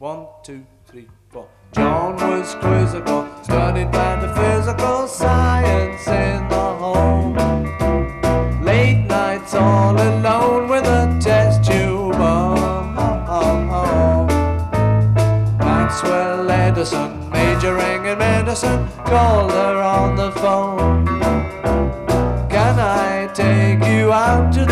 One, two, three, four. John was quizzical, studied metaphysical science in the home. Late nights all alone with a test tube. Oh, oh, oh. Maxwell Edison, majoring in medicine, called her on the phone. Can I take you out to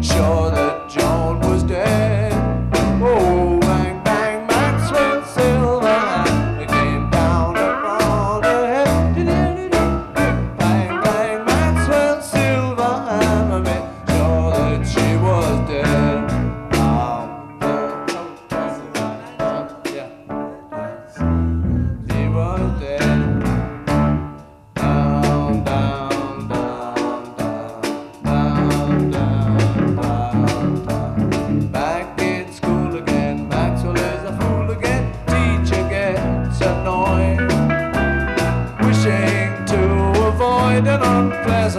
Show. as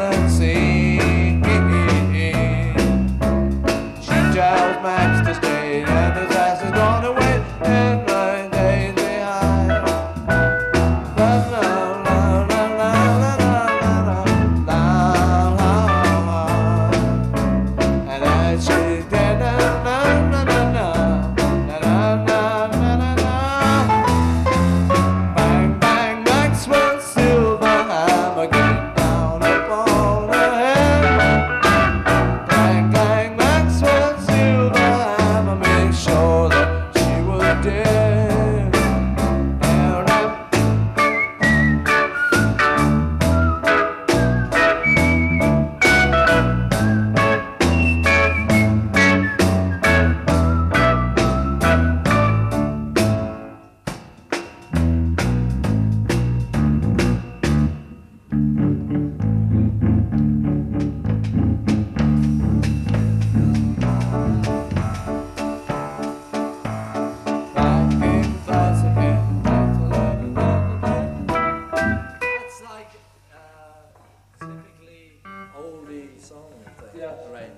did. song and yeah. Right.